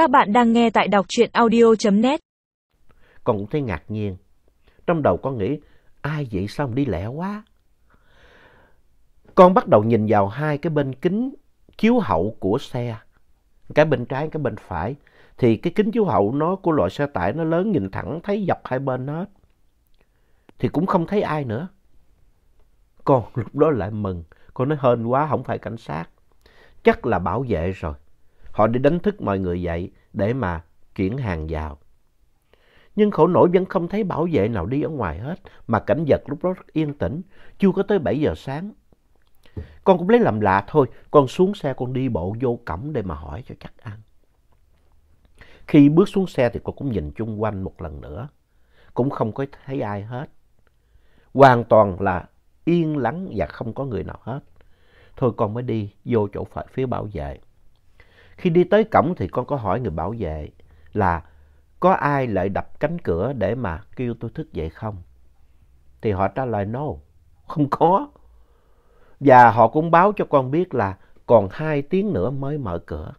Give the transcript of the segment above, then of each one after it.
Các bạn đang nghe tại đọc truyện audio.net. Con cũng thấy ngạc nhiên. Trong đầu con nghĩ, ai vậy sao đi lẹ quá? Con bắt đầu nhìn vào hai cái bên kính chiếu hậu của xe. Cái bên trái, cái bên phải. Thì cái kính chiếu hậu nó của loại xe tải nó lớn nhìn thẳng thấy dọc hai bên hết. Thì cũng không thấy ai nữa. Con lúc đó lại mừng. Con nói hên quá không phải cảnh sát. Chắc là bảo vệ rồi. Họ đi đánh thức mọi người dậy để mà chuyển hàng vào. Nhưng khổ nổi vẫn không thấy bảo vệ nào đi ở ngoài hết, mà cảnh vật lúc đó rất yên tĩnh, chưa có tới 7 giờ sáng. Con cũng lấy làm lạ thôi, con xuống xe con đi bộ vô cổng để mà hỏi cho chắc ăn. Khi bước xuống xe thì con cũng nhìn chung quanh một lần nữa, cũng không có thấy ai hết. Hoàn toàn là yên lắng và không có người nào hết. Thôi con mới đi vô chỗ phải phía bảo vệ. Khi đi tới cổng thì con có hỏi người bảo vệ là có ai lại đập cánh cửa để mà kêu tôi thức dậy không? Thì họ trả lời no, không có. Và họ cũng báo cho con biết là còn hai tiếng nữa mới mở cửa.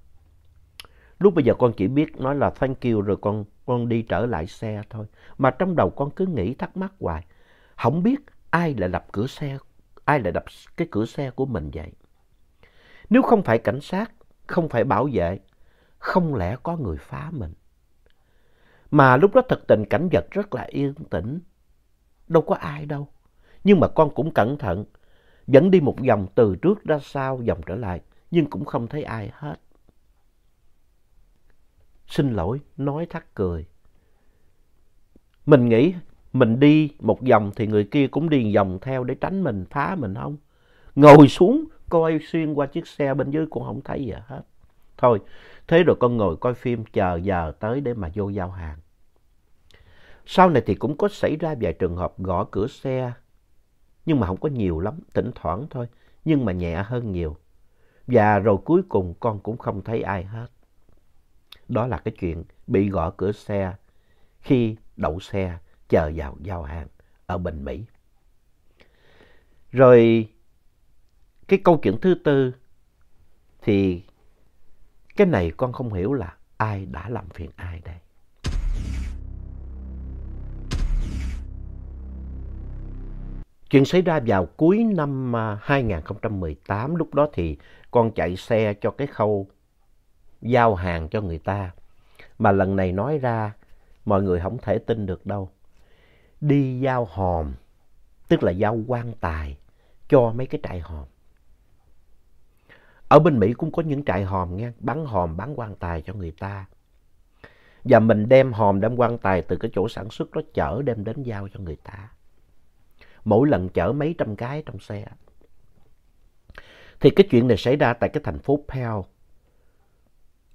Lúc bây giờ con chỉ biết nói là thank you rồi con, con đi trở lại xe thôi. Mà trong đầu con cứ nghĩ thắc mắc hoài. Không biết ai lại đập cửa xe, ai lại đập cái cửa xe của mình vậy? Nếu không phải cảnh sát, không phải bảo vệ, không lẽ có người phá mình? Mà lúc đó thật tình cảnh vật rất là yên tĩnh, đâu có ai đâu. Nhưng mà con cũng cẩn thận, vẫn đi một vòng từ trước ra sau, vòng trở lại, nhưng cũng không thấy ai hết. Xin lỗi, nói thắt cười. Mình nghĩ mình đi một vòng thì người kia cũng đi vòng theo để tránh mình, phá mình không? Ngồi xuống coi xuyên qua chiếc xe bên dưới cũng không thấy gì hết. Thôi, thế rồi con ngồi coi phim chờ giờ tới để mà vô giao hàng. Sau này thì cũng có xảy ra vài trường hợp gõ cửa xe, nhưng mà không có nhiều lắm, thỉnh thoảng thôi, nhưng mà nhẹ hơn nhiều. Và rồi cuối cùng con cũng không thấy ai hết. Đó là cái chuyện bị gõ cửa xe khi đậu xe chờ vào giao hàng ở Bình Mỹ. Rồi cái câu chuyện thứ tư thì cái này con không hiểu là ai đã làm phiền ai đây. Chuyện xảy ra vào cuối năm à, 2018, lúc đó thì con chạy xe cho cái khâu giao hàng cho người ta. Mà lần này nói ra, mọi người không thể tin được đâu. Đi giao hòm, tức là giao quan tài cho mấy cái trại hòm. Ở bên Mỹ cũng có những trại hòm nghe, bán hòm, bán quan tài cho người ta. Và mình đem hòm, đem quan tài từ cái chỗ sản xuất đó chở đem đến giao cho người ta. Mỗi lần chở mấy trăm cái trong xe. Thì cái chuyện này xảy ra tại cái thành phố Pell,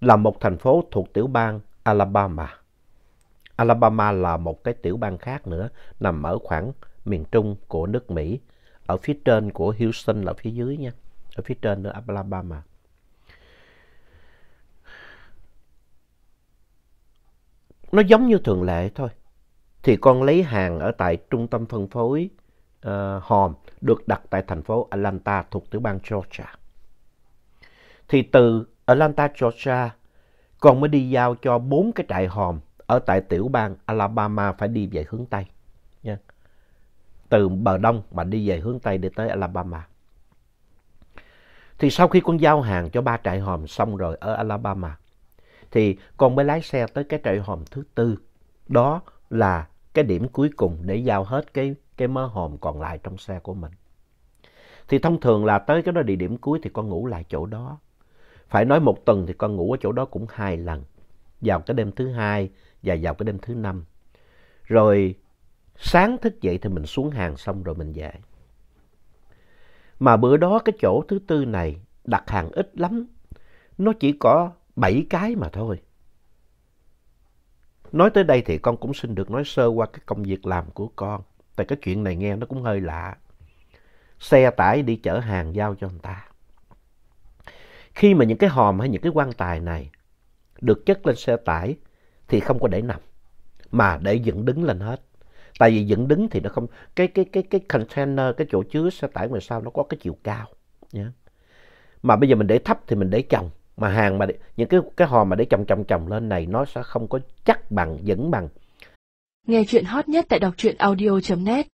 là một thành phố thuộc tiểu bang Alabama. Alabama là một cái tiểu bang khác nữa, nằm ở khoảng miền trung của nước Mỹ, ở phía trên của Houston là phía dưới nha ở phía trên nữa Alabama. Nó giống như thường lệ thôi. Thì con lấy hàng ở tại trung tâm phân phối uh, hòm được đặt tại thành phố Atlanta thuộc tiểu bang Georgia. Thì từ Atlanta, Georgia, con mới đi giao cho bốn cái trại hòm ở tại tiểu bang Alabama phải đi về hướng Tây. Nha. Từ bờ đông mà đi về hướng Tây để tới Alabama. Thì sau khi con giao hàng cho ba trại hòm xong rồi ở Alabama, thì con mới lái xe tới cái trại hòm thứ tư. Đó là cái điểm cuối cùng để giao hết cái, cái mớ hòm còn lại trong xe của mình. Thì thông thường là tới cái đó địa điểm cuối thì con ngủ lại chỗ đó. Phải nói một tuần thì con ngủ ở chỗ đó cũng hai lần. Vào cái đêm thứ hai và vào cái đêm thứ năm. Rồi sáng thức dậy thì mình xuống hàng xong rồi mình về. Mà bữa đó cái chỗ thứ tư này đặt hàng ít lắm. Nó chỉ có 7 cái mà thôi. Nói tới đây thì con cũng xin được nói sơ qua cái công việc làm của con. Tại cái chuyện này nghe nó cũng hơi lạ. Xe tải đi chở hàng giao cho người ta. Khi mà những cái hòm hay những cái quan tài này được chất lên xe tải thì không có để nằm. Mà để dựng đứng lên hết. Tại vì dựng đứng thì nó không, cái, cái, cái, cái container, cái chỗ chứa xe tải ngoài sau nó có cái chiều cao. Nhá. Mà bây giờ mình để thấp thì mình để chồng. mà hàng mà để, những cái cái hòm mà để chồng chồng chồng lên này nó sẽ không có chắc bằng vững bằng Nghe chuyện hot nhất tại đọc truyện audio.net